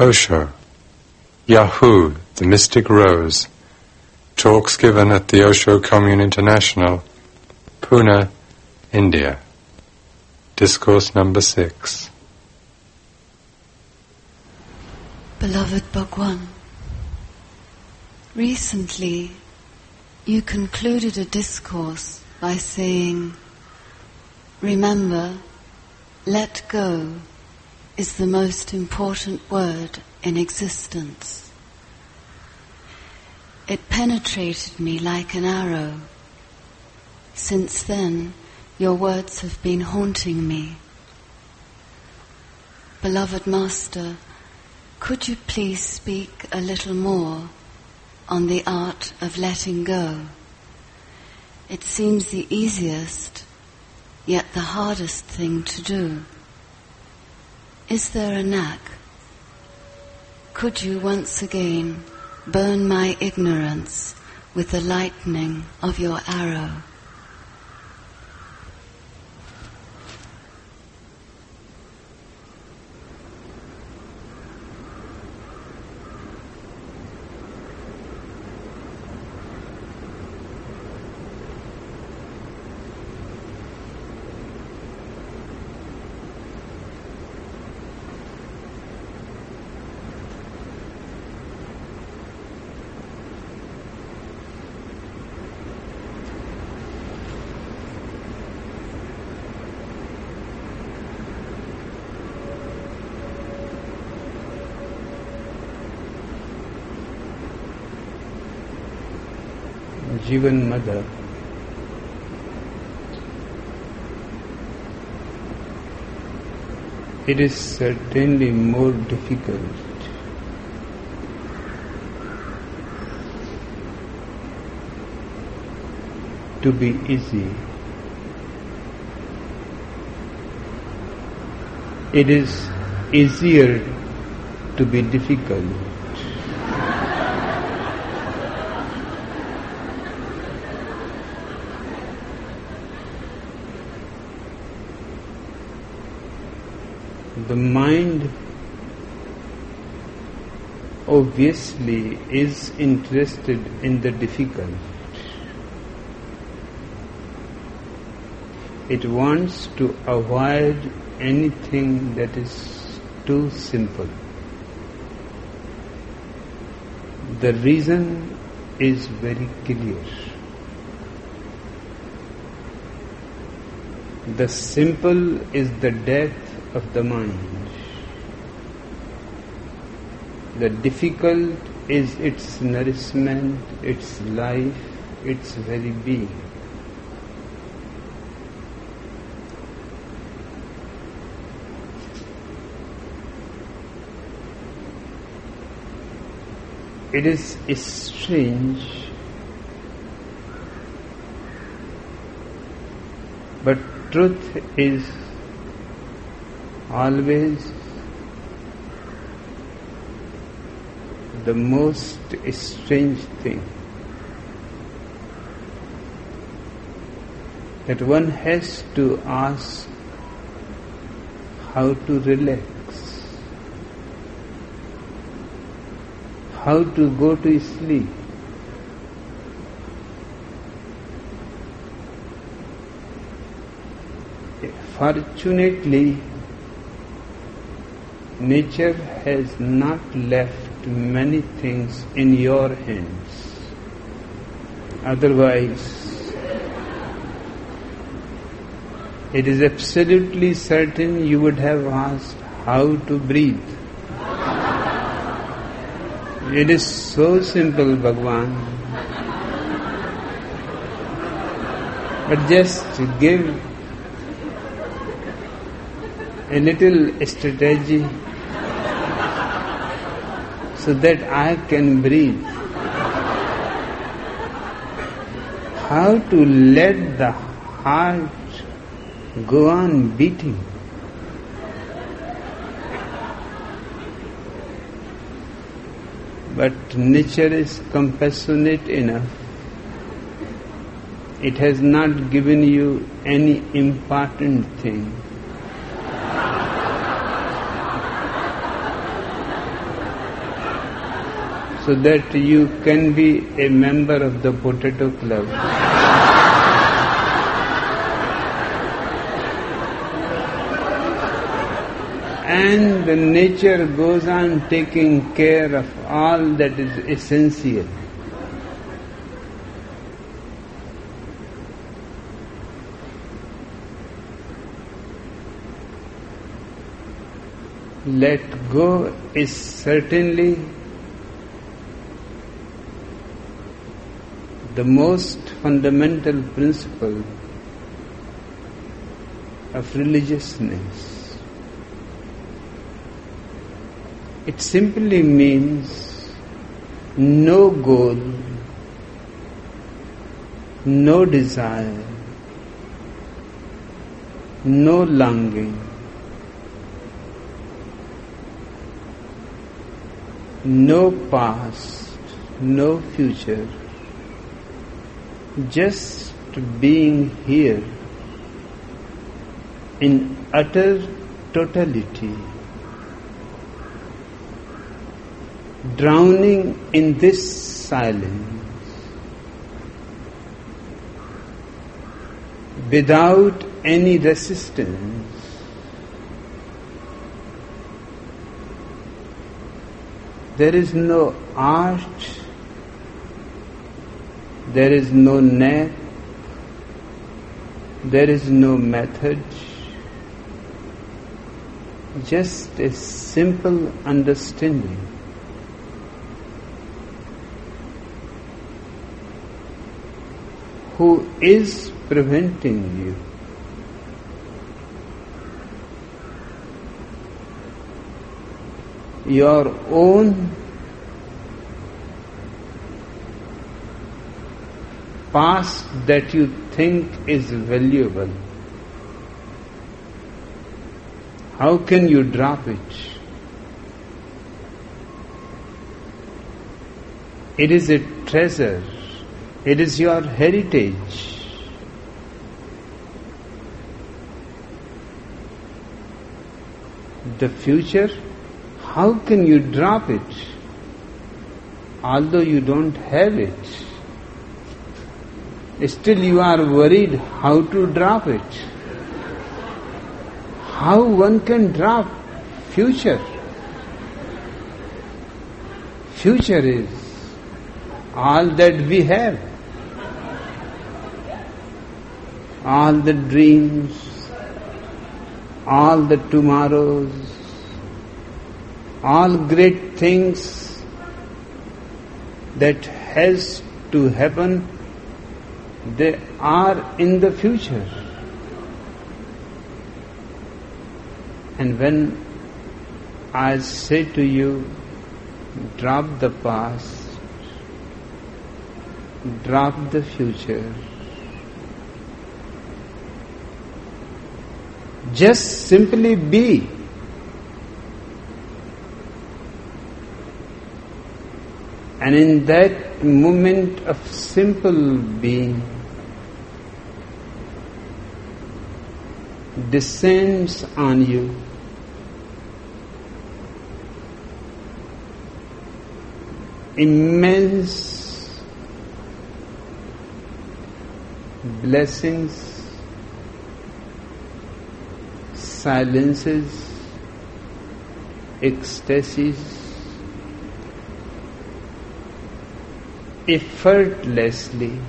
Osho, Yahoo, the Mystic Rose. Talks given at the Osho Commune International, Pune, India. Discourse number six. Beloved Bhagwan, recently you concluded a discourse by saying, Remember, let go is the most important word in existence. It penetrated me like an arrow. Since then, your words have been haunting me. Beloved Master, could you please speak a little more on the art of letting go? It seems the easiest, yet the hardest thing to do. Is there a knack? Could you once again burn my ignorance with the lightning of your arrow? Mother. It is certainly more difficult to be easy. It is easier to be difficult. The mind obviously is interested in the difficult. It wants to avoid anything that is too simple. The reason is very clear. The simple is the death of the mind. The difficult is its nourishment, its life, its very being. It is strange, but truth is always the most strange thing that one has to ask how to relax, how to go to sleep. Fortunately, nature has not left many things in your hands. Otherwise, it is absolutely certain you would have asked how to breathe. It is so simple, Bhagwan. But just give a little strategy so that I can breathe. How to let the heart go on beating. But nature is compassionate enough. It has not given you any important thing so that you can be a member of the potato club. and the nature goes on taking care of all that is essential. Let go is certainly the most fundamental principle of religiousness. It simply means no goal, no desire, no longing, no past, no future, just being here in utter totality, drowning in this silence, without any resistance, There is no art, there is no net, there is no method, just a simple understanding. Who is preventing you? your own past that you think is valuable. How can you drop it? It is a treasure. It is your heritage. The future how can you drop it although you don't have it? Still you are worried how to drop it. How one can drop future? Future is all that we have. All the dreams, all the tomorrows, all great things that has to happen they are in the future. And when i say to you drop the past drop the future just simply be. And in that moment of simple being, descends on you. Immense blessings, silences, ecstasies, effortlessly.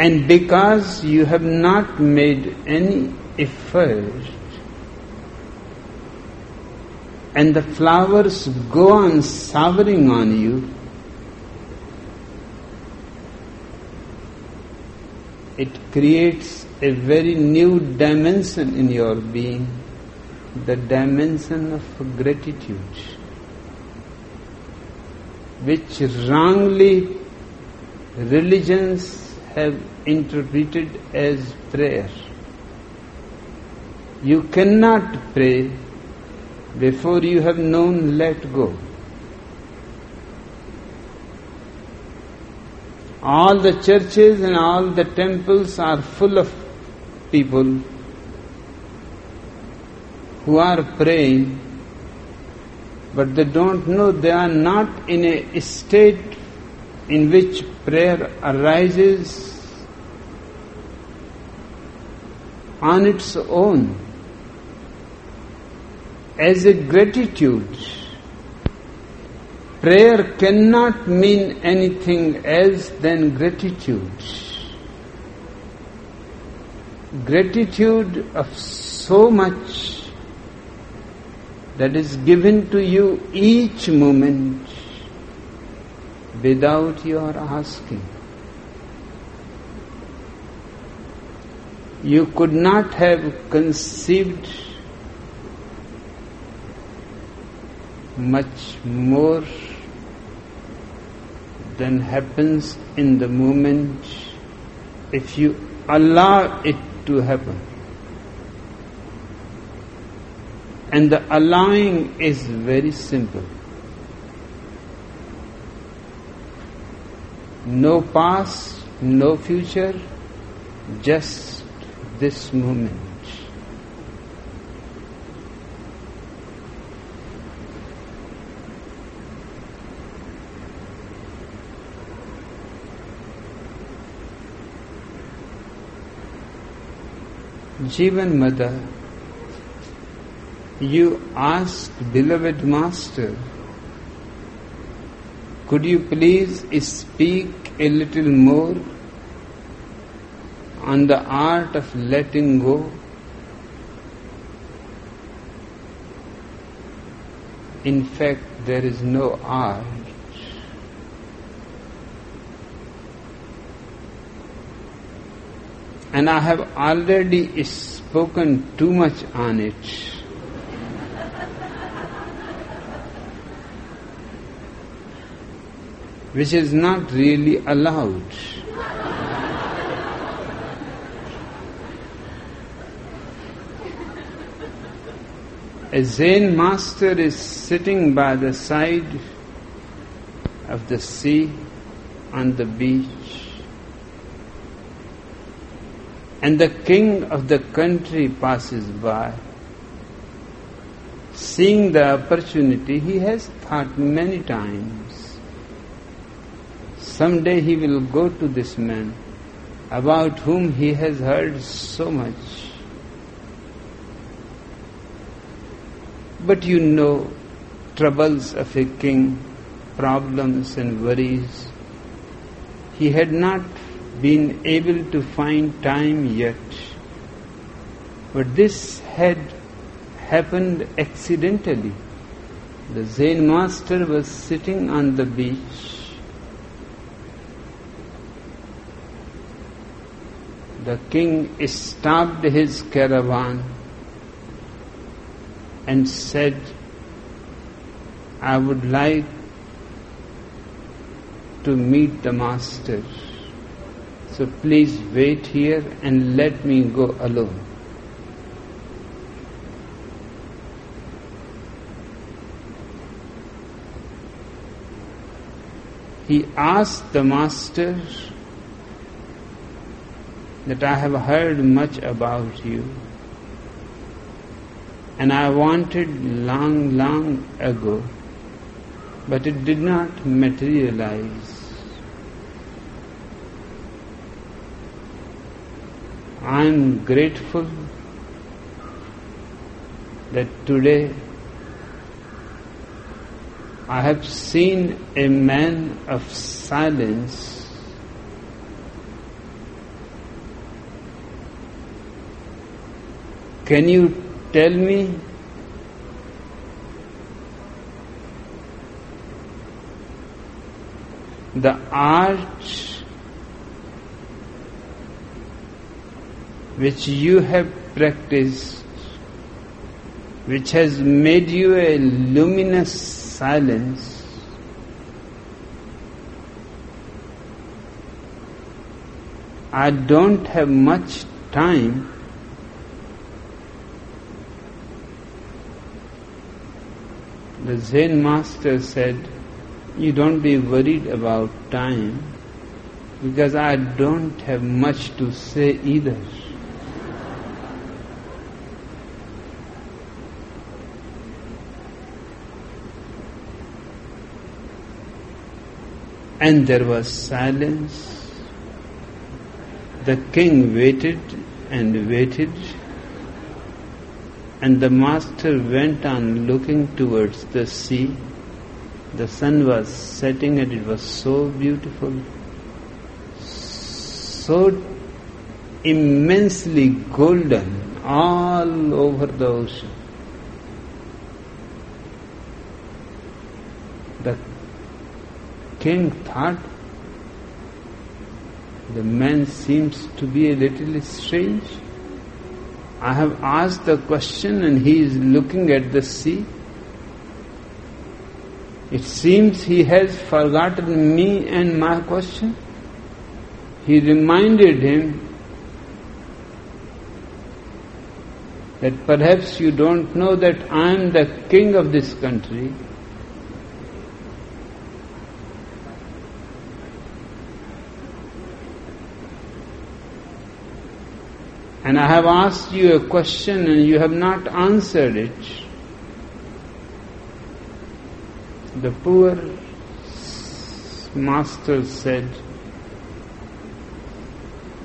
And because you have not made any effort, and the flowers go on showering on you, it creates a very new dimension in your being the dimension of gratitude, which wrongly religions have interpreted as prayer. You cannot pray before you have known let go. All the churches and all the temples are full of people who are praying, but they don't know they are not in a state in which prayer arises on its own as a gratitude. Prayer cannot mean anything else than gratitude. Gratitude of so much that is given to you each moment without your asking. You could not have conceived much more than happens in the moment if you allow it to happen. And the allowing is very simple. No past, no future, just this moment. Jivan Mother, you ask beloved Master, could you please speak a little more on the art of letting go? In fact, there is no art. And I have already spoken too much on it. Which is not really allowed. A Zen master is sitting by the side of the sea on the beach, and the king of the country passes by. Seeing the opportunity, he has thought many times someday he will go to this man about whom he has heard so much. But you know, troubles of a king, problems and worries. He had not been able to find time yet. But this had happened accidentally. The Zen master was sitting on the beach. The king stopped his caravan and said, I would like to meet the master. So please wait here and let me go alone. He asked the master that I have heard much about you and I wanted long, long ago, but it did not materialize. I am grateful that today I have seen a man of silence Can you tell me? The art which you have practiced, which has made you a luminous silence, I don't have much time the Zen master said, You don't be worried about time because I don't have much to say either. And there was silence. The king waited and waited and the master went on looking towards the sea. The sun was setting and it was so beautiful, so immensely golden all over the ocean. The king thought the man seems to be a little strange. I have asked the question and he is looking at the sea. It seems he has forgotten me and my question. He reminded him that perhaps you don't know that I am the king of this country. And I have asked you a question and you have not answered it. The poor master said,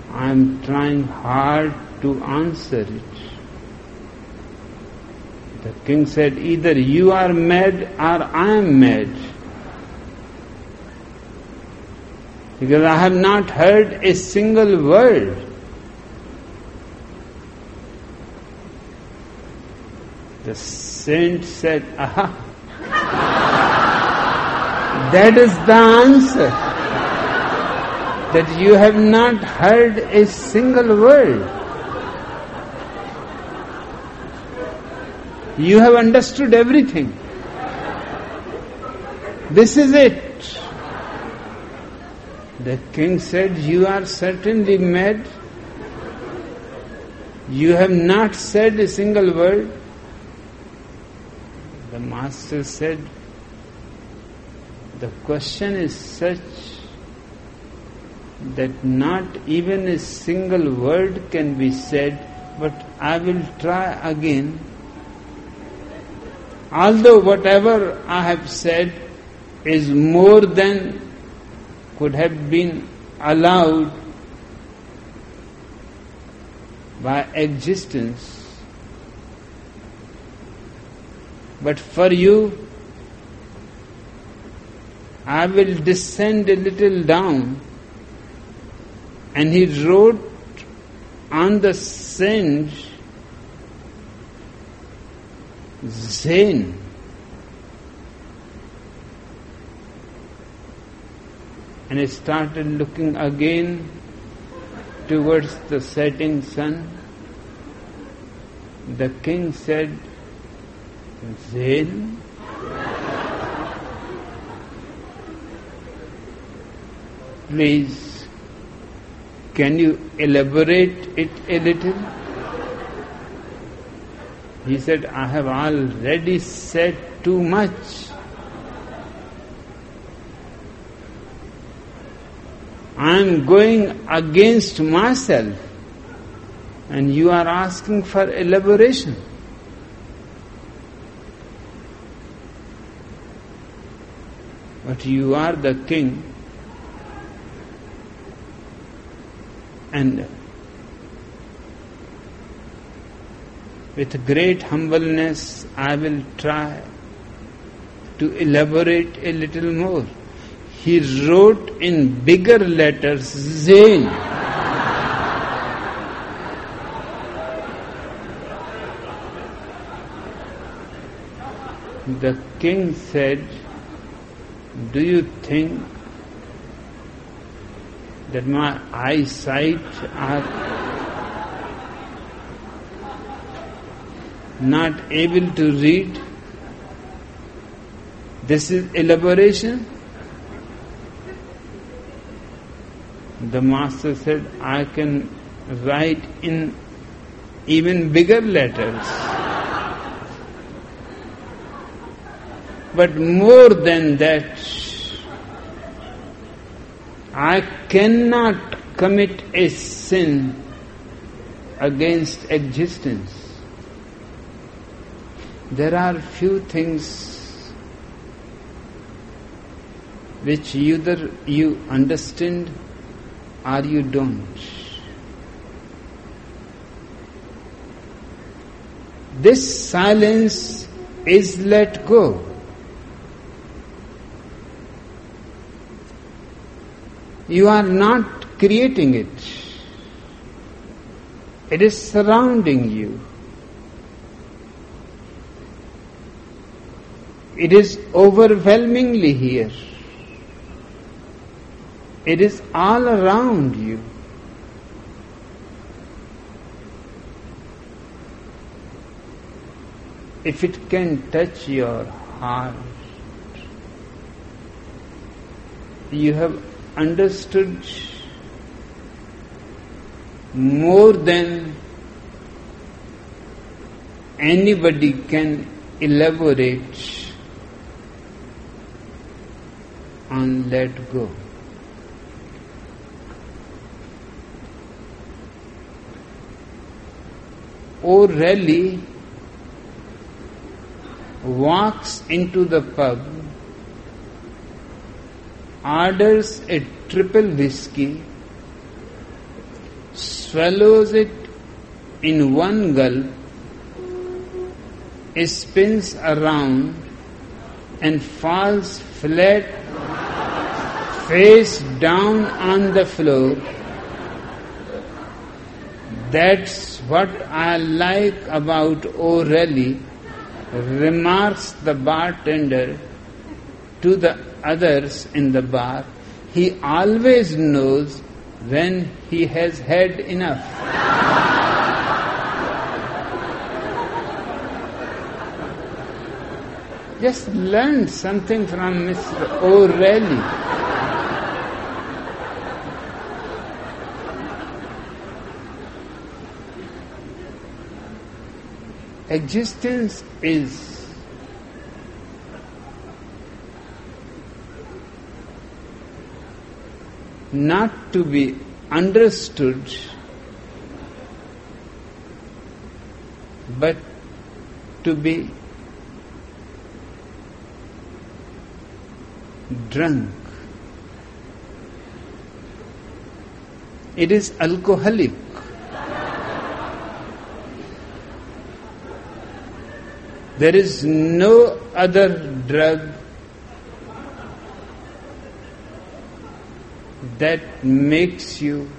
I am trying hard to answer it. The king said, Either you are mad or I am mad. Because I have not heard a single word. The saint said, Aha! that is the answer. That you have not heard a single word. You have understood everything. This is it. The king said, You are certainly mad. You have not said a single word. Master said, The question is such that not even a single word can be said, but I will try again. Although whatever I have said is more than could have been allowed by existence, But for you, I will descend a little down. And he wrote on the sand Zen. And he started looking again towards the setting sun. The king said, Zen. Please, can you elaborate it a little? He said, I have already said too much. I am going against myself and you are asking for elaboration. But you are the king and with great humbleness I will try to elaborate a little more. He wrote in bigger letters Zen. the king said, do you think that my eyesight are not able to read? This is elaboration. The master said, I can write in even bigger letters. But more than that, I cannot commit a sin against existence. There are few things which either you understand or you don't. This silence is let go. You are not creating it. It is surrounding you. It is overwhelmingly here. It is all around you. If it can touch your heart, you have understood more than anybody can elaborate and let go. Oh, O'Reilly walks into the pub, orders a triple whiskey, swallows it in one gulp, spins around and falls flat face down on the floor. That's what I like about O'Reilly, remarks the bartender to the others in the bar. He always knows when he has had enough. Just learn something from Mr. O'Reilly. Existence is not to be understood but to be drunk. It is alcoholic. There is no other drug that makes you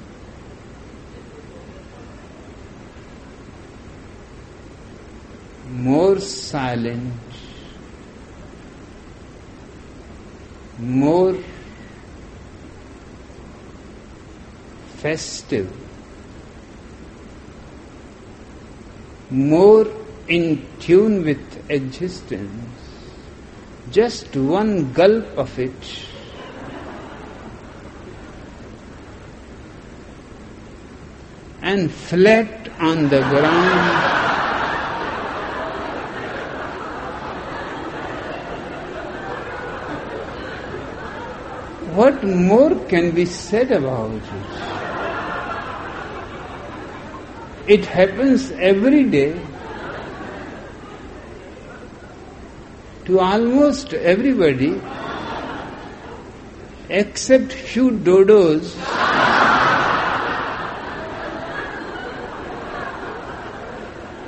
more silent, more festive, more in tune with existence. Just one gulp of it and flat on the ground. What more can be said about it? It happens every day to almost everybody except few dodos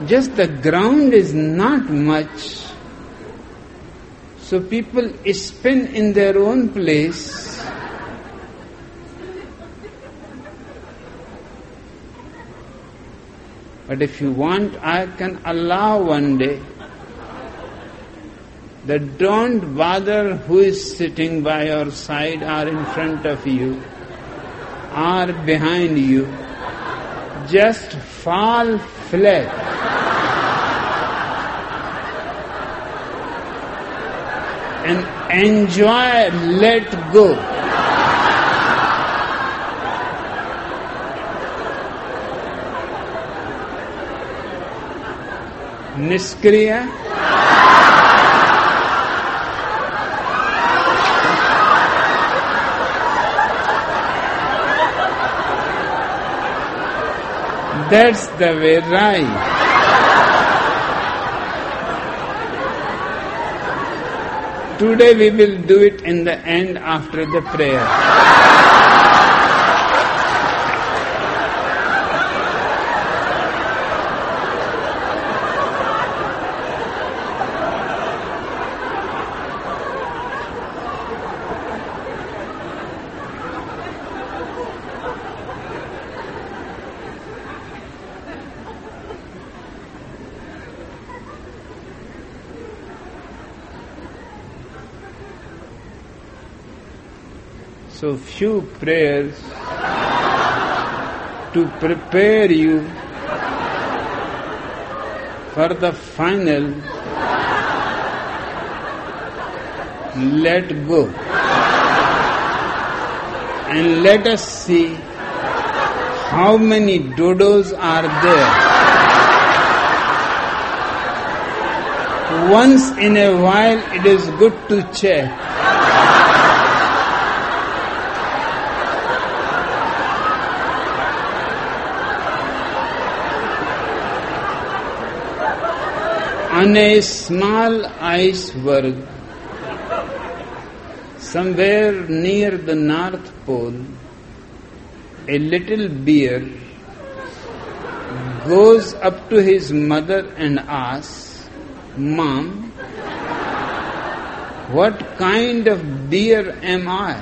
just the ground is not much so people spin in their own place but if you want i can allow one day that don't bother who is sitting by your side or in front of you or behind you. Just fall flat. And enjoy, let go. Niskriya That's the way right. Today we will do it in the end after the prayer. So few prayers to prepare you for the final let go. And let us see how many dodos are there. Once in a while it is good to check on a small iceberg somewhere near the North Pole, a little bear goes up to his mother and asks, Mom, what kind of bear am I?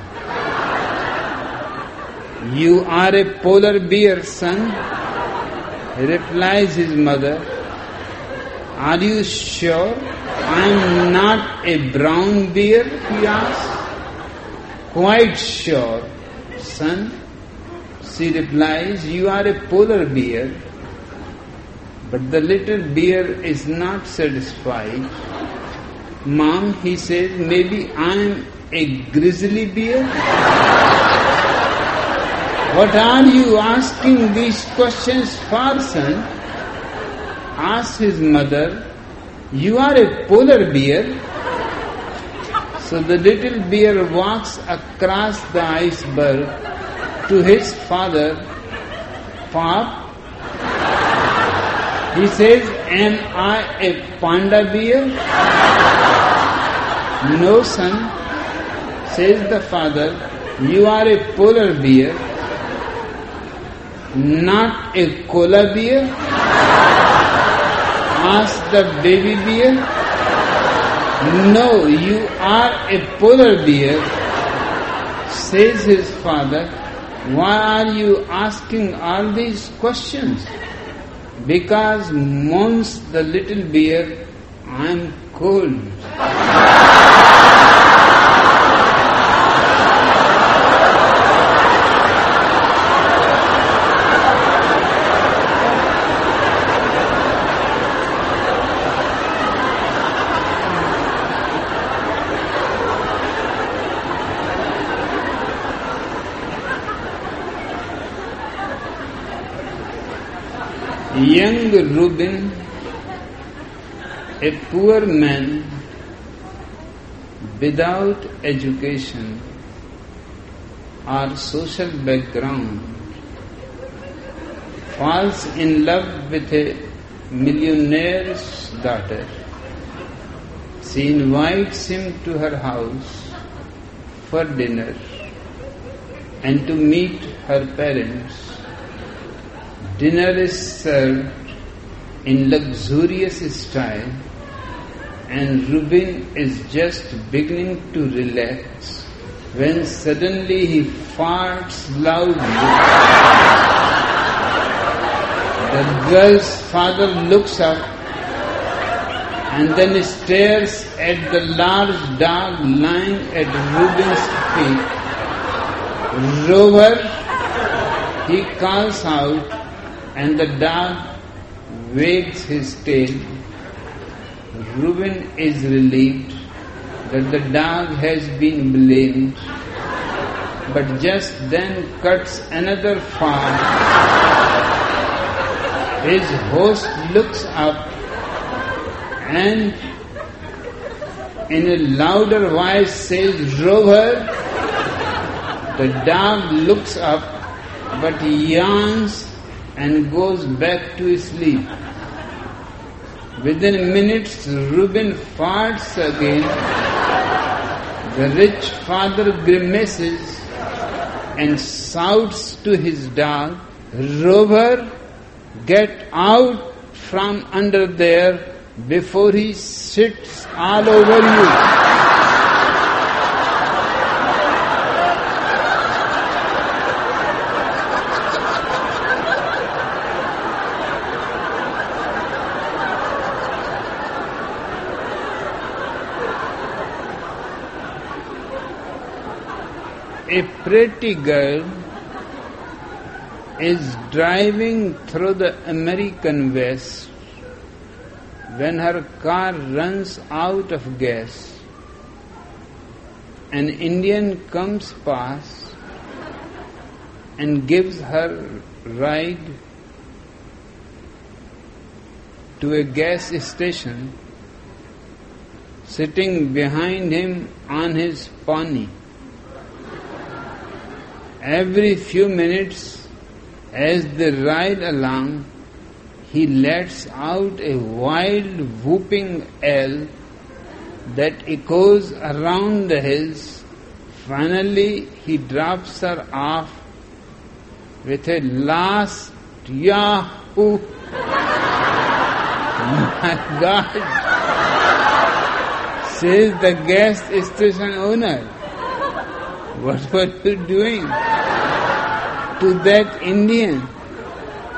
You are a polar bear, son, replies his mother. Are you sure I'm not a brown bear? he asked. Quite sure, son. She replies, You are a polar bear. But the little bear is not satisfied. Mom, he says, maybe I'm a grizzly bear? what are you asking these questions for, son? Asked his mother, You are a polar bear? So the little bear walks across the iceberg to his father, Pop. He says, Am I a panda bear? No, son, says the father, You are a polar bear, not a koala bear asked the baby bear. No, you are a polar bear, says his father. Why are you asking all these questions? Because moans the little bear, I am cold. Young Reuben, a poor man without education or social background, falls in love with a millionaire's daughter. She invites him to her house for dinner and to meet her parents. Dinner is served in luxurious style, and Reuben is just beginning to relax when suddenly he farts loudly. The girl's father looks up and then stares at the large dog lying at Reuben's feet. Rover, he calls out, and the dog wags his tail. Reuben is relieved that the dog has been blamed, but just then cuts another farm. His host looks up and in a louder voice says, Rover. The dog looks up but yawns and goes back to sleep. Within minutes, Reuben farts again The rich father grimaces and shouts to his dog, Rover, get out from under there before he sits all over you. a pretty girl is driving through the American West when her car runs out of gas. An Indian comes past and gives her ride to a gas station, sitting behind him on his pony every few minutes as they ride along, he lets out a wild whooping yell that echoes around the hills. Finally, he drops her off with a last Yahoo! My God! Says the gas station owner. What were you doing to that Indian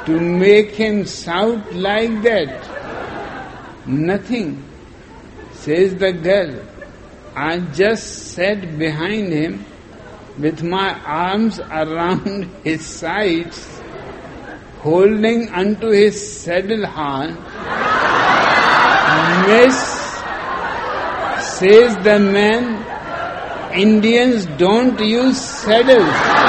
to make him shout like that? Nothing, says the girl. I just sat behind him with my arms around his sides, holding onto his saddle horn. Miss, says the man, Indians don't use saddles.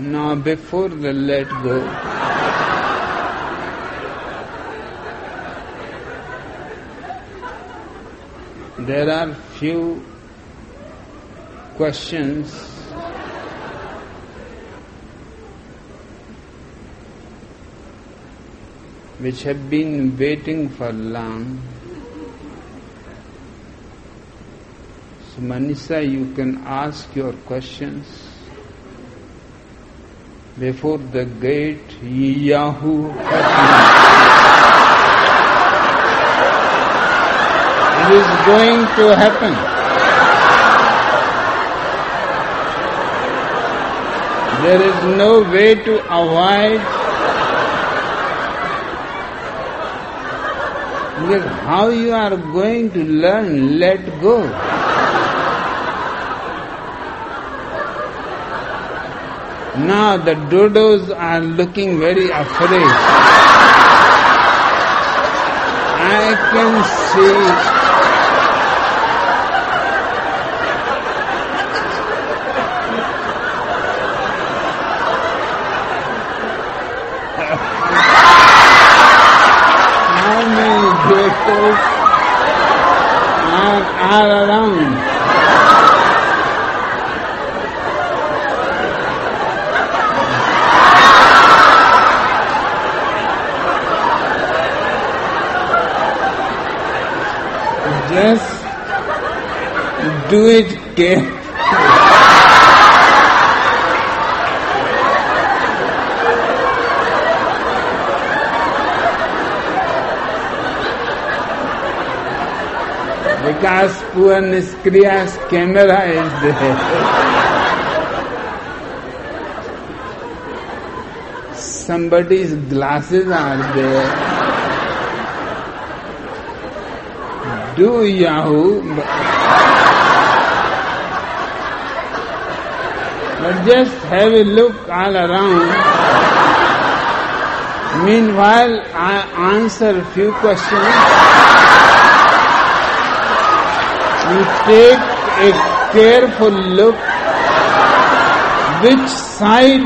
Now, before the let go, there are few questions. Which have been waiting for long. So, Maneesha, you can ask your questions before the gate Yahoo It is going to happen. There is no way to avoid because how you are going to learn let go. Now the dodos are looking very afraid. I can see how many dodos are, are around. Just do it carefully. because poor Niskriya's camera is there. Somebody's glasses are there. Do Yahoo. But just have a look all around. Meanwhile, I answer a few questions. You take a careful look which side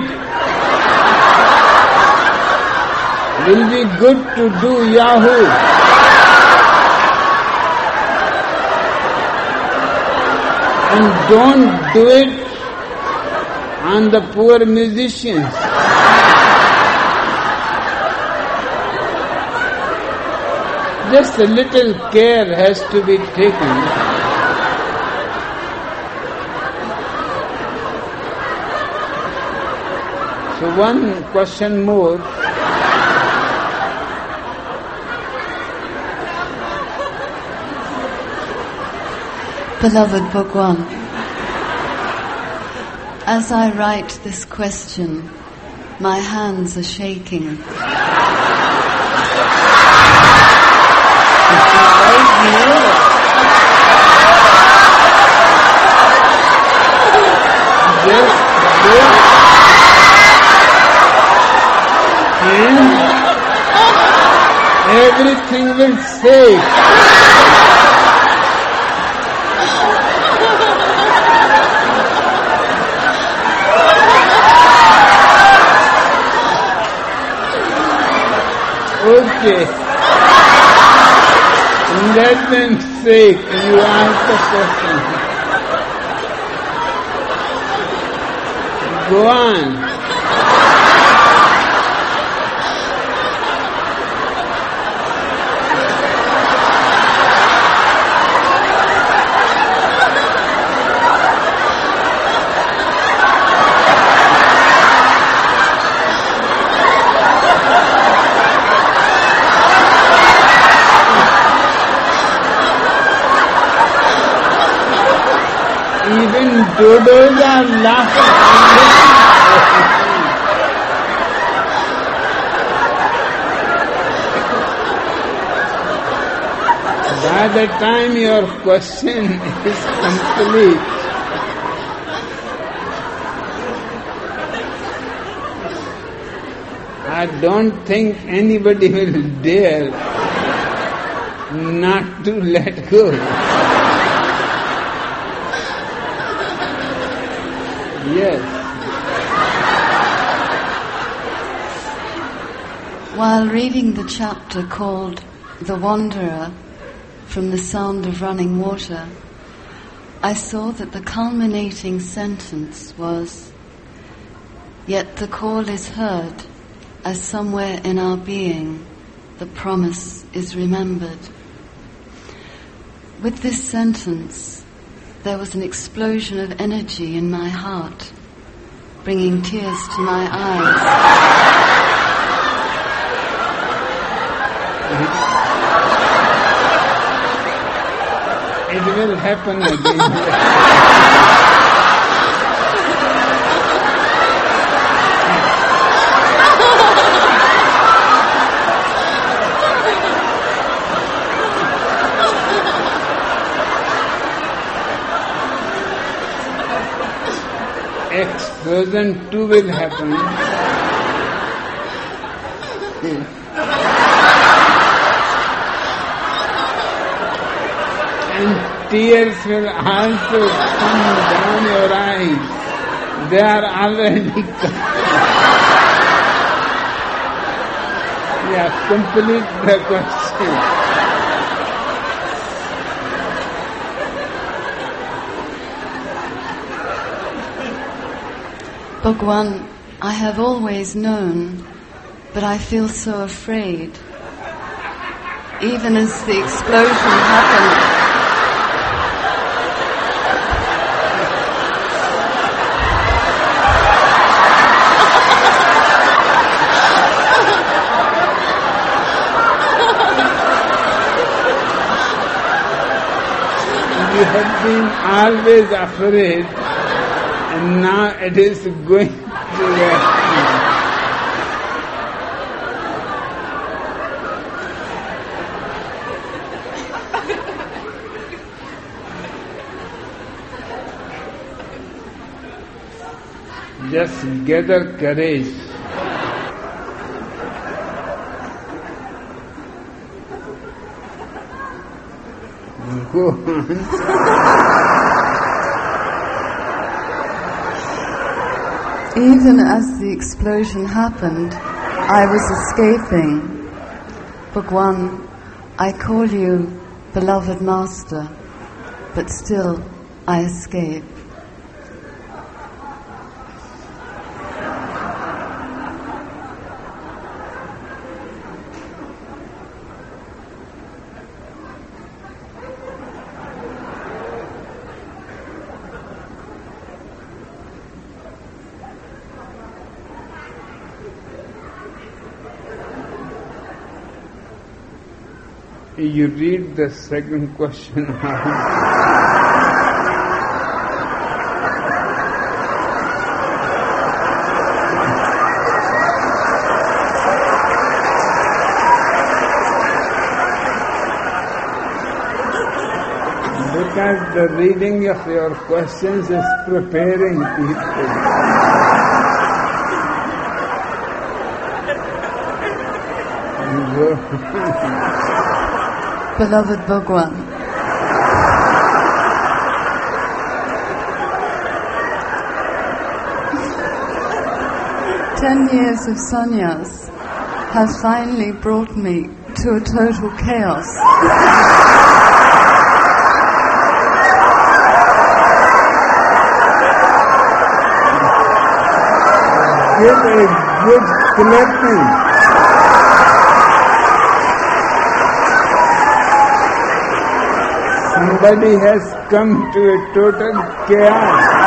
will be good to do Yahoo. And don't do it on the poor musicians. Just a little care has to be taken. So one question more. Beloved Bhagwan, as I write this question, my hands are shaking. Look and everything will shake. Let them shake. You the question. Go on. By the time your question is complete, I don't think anybody will dare not to let go. Yes. While reading the chapter called The Wanderer from the Sound of Running Water, I saw that the culminating sentence was, Yet the call is heard, as somewhere in our being the promise is remembered. With this sentence, there was an explosion of energy in my heart, bringing tears to my eyes. It will happen again. Explosion too will happen. and tears will also come down your eyes. They are already yeah, complete the question. Bhagwan, I have always known, but I feel so afraid. Even as the explosion happened, You have been always afraid, and now it is going to the Just gather courage. Go Even as the explosion happened, I was escaping. Bhagwan, I call you beloved master, but still I escape. You read the second question. because the reading of your questions is preparing people. Uh, Beloved Bhagwan, ten years of sannyas has finally brought me to a total chaos. Give a good clapping. Somebody has come to a total chaos.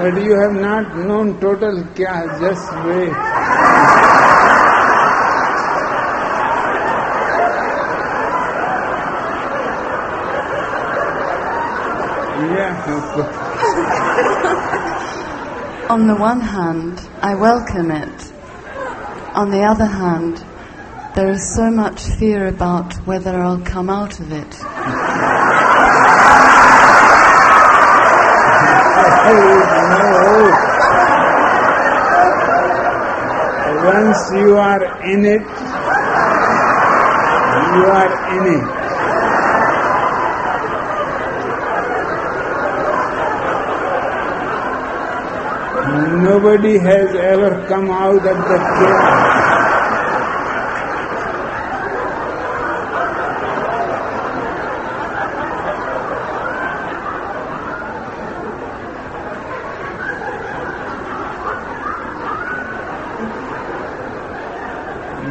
But you have not known total chaos, just wait. Yeah. On the one hand, I welcome it. On the other hand, there is so much fear about whether I'll come out of it. Once you are in it, you are in it. Nobody has ever come out of the cave.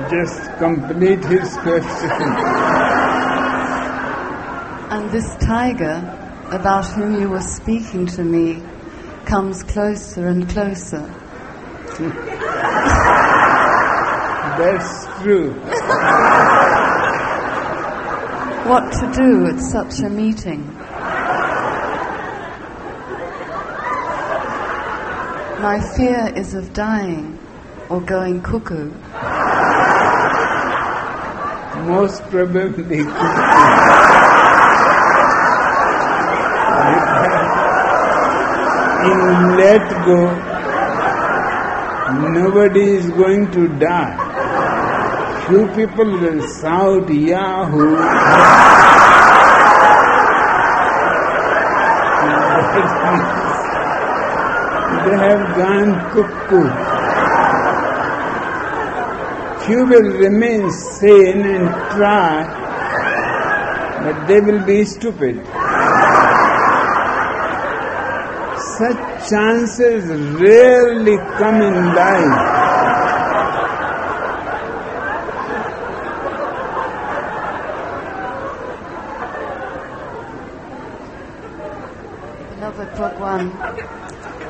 Just complete his question. And this tiger, about whom you were speaking to me, comes closer and closer. That's true. What to do at such a meeting? My fear is of dying or going cuckoo. Most probably. in let go, nobody is going to die. Few people will shout Yahoo. they have gone cuckoo. Few will remain sane and try, but they will be stupid. Such chances rarely come in life. Beloved Bhagwan,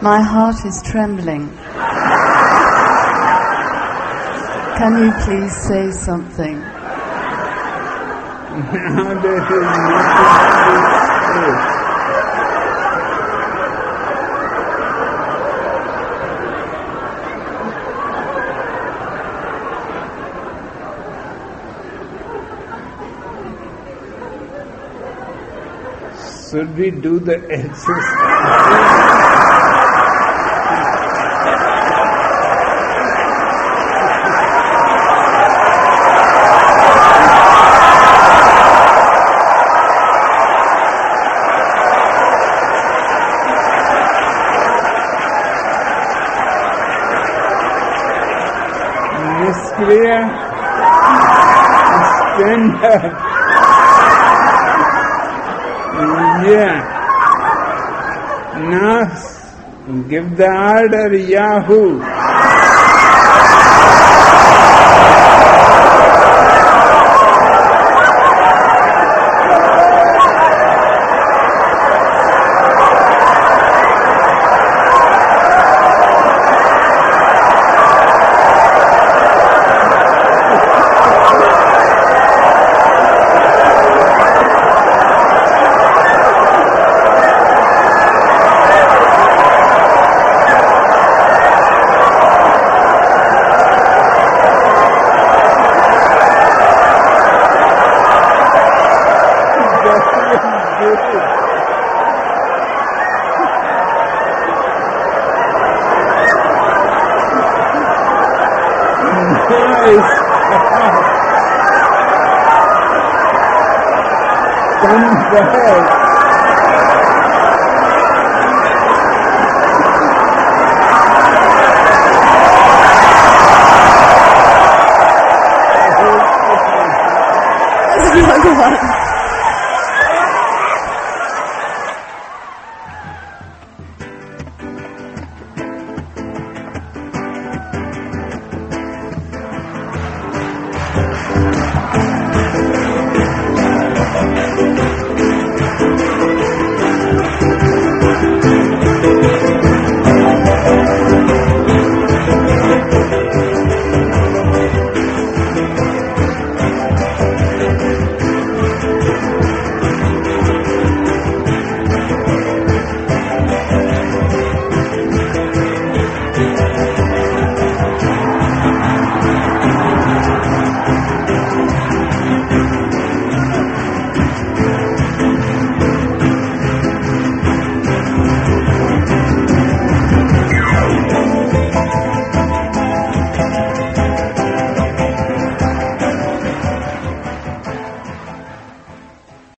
my heart is trembling. Can you please say something? should we do the exercise? Niskriya, give the order Yahoo. Nice. Come back.